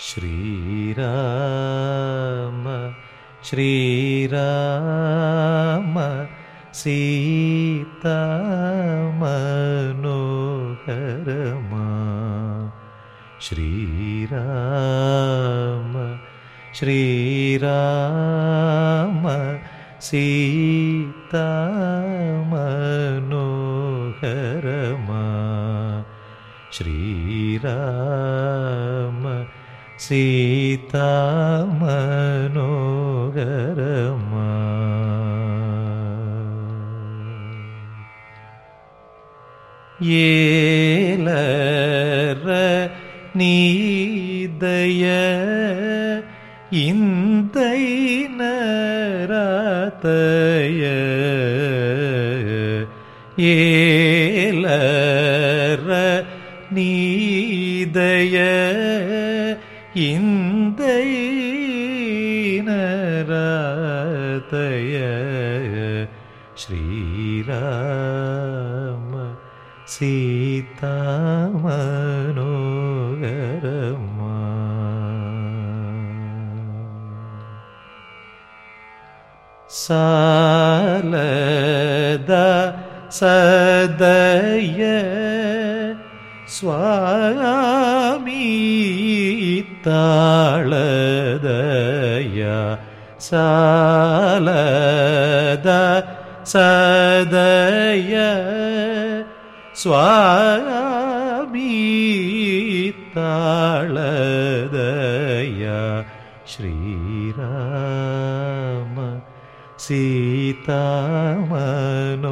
श्रीराम श्रीराम सीतामनोहरमा श्रीराम श्रीराम सीतामनोहरमा श्रीराम சீதா மனோகரமா ஏலர நீதய இந்தை நராத்தய ஏலர நீதய इन्दरतय श्रीराम सीतामनोगरम् सालदा सदय स्वा ತಾಳದಯ ಸಾಲದ ಸದಯ ಸ್ವಾಮಿ ತಾಳದಯ ಶ್ರೀರಾಮ ಸೀತಾ ಮನೋಹರಮ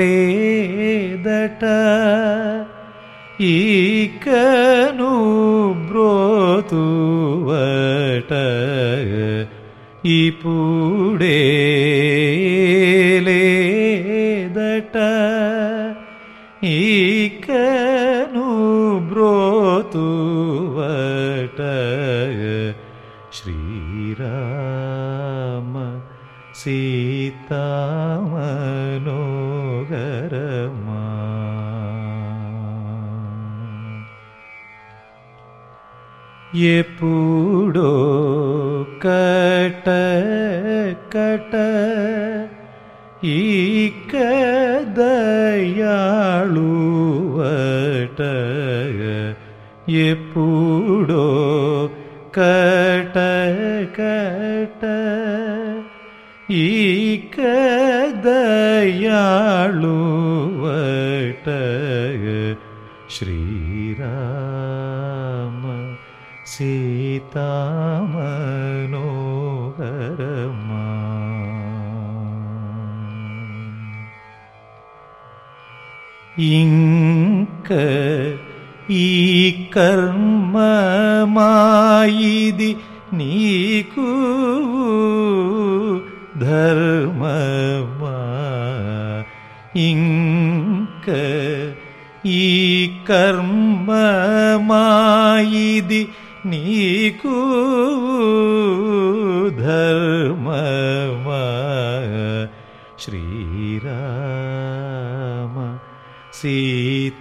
లేదట ఈకను బ్రోతువట ఇప్పుడే లేదట ఈకను బ్రోతువట శ్రీరామ सीता सीतामनोहरमा। ये पूडो कट कट ईक दयाळुवट। ये पूडो कट कट ದಯಾಳುವಟ श्रीर सीतामनो कर्म इङ्क ई कर्म मा धर्म ഇങ്ക ഈ കർമ്മമായിതി നീക്കൂ ധർമ്മ ശ്രീരാമ സീതാമനോഹരമ.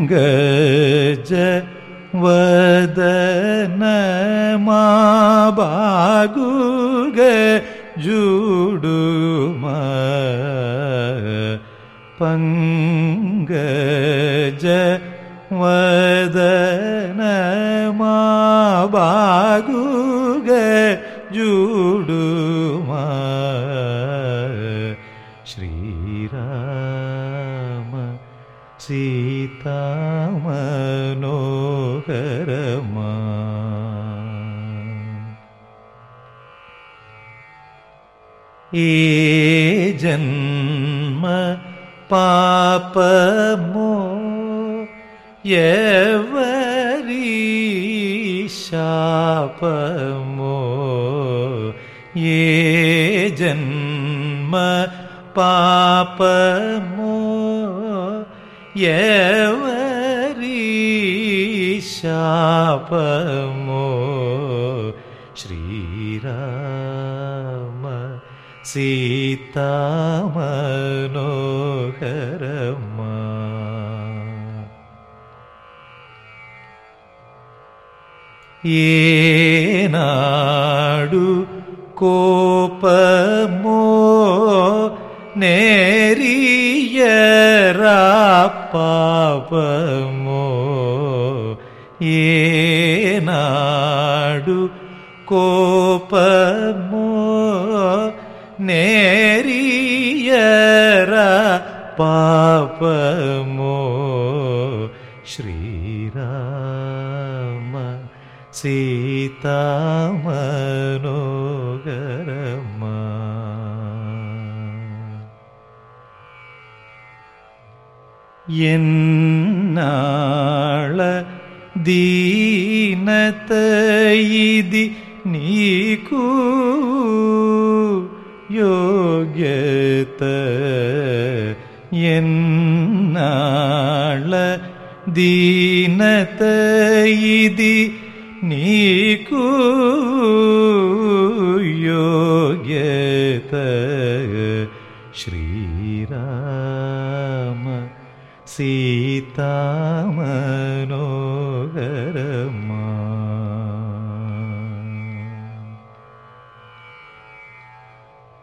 പങ്കജ वदन माबागुग जुडुम पङ्गज वदन माबागुग जुडु ജന്മ പാപമോ യവരിശാപമോ? ജന്മ പാപമോ യവരിശാപമോ? ശ്രീരാ சீதாமனோகரமா ஏனாடு கோபமோ நேரியராப்பாபமோ ஏனாடு கோபமோ നേരിയറ പാപമോ? ശ്രീരാമ സീതാമനോകരമ എന്നാള ദീനതയിതി നീ കൂ കൊടുത്ത് എന്നാള ദീനതയിതി നീക്കൂയോഗ്യത ശ്രീരാമ സീതാ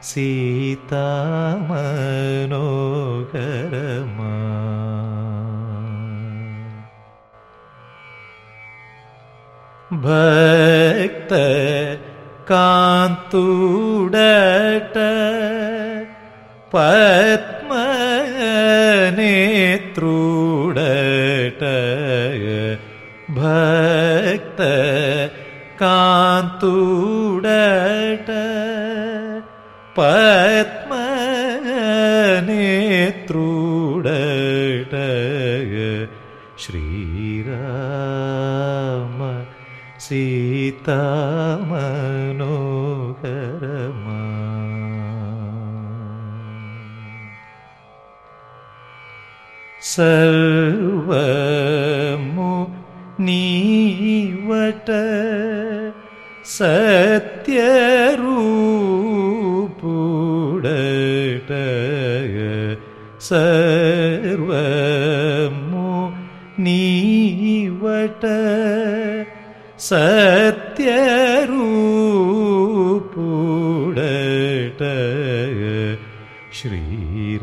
सीतामनो भक्त कान्तुडट पद्मनेत्रुडट भक्त कान्तु पद्मनेत्रूडट श्रीराम सीतामनो सर्वमु नीवट सत्यरू सर्वमो नीवट सत्यरूपुडट श्रीराम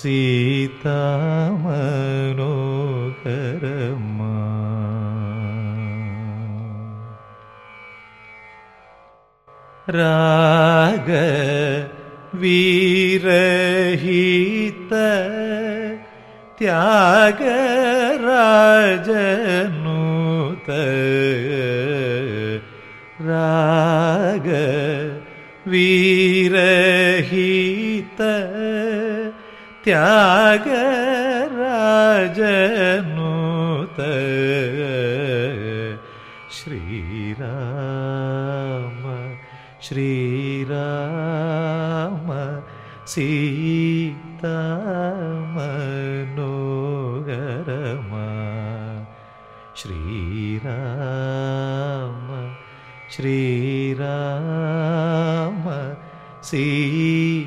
सीतामरो राग वीरहित त्यागराजनुत राग वीरहित श्री राम श्री सीता नोगरम श्रीराम श्रीराम सीताोगरम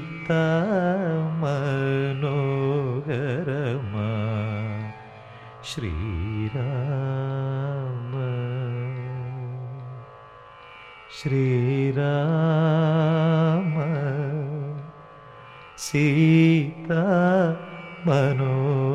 श्रीराम श्री सीता मनो।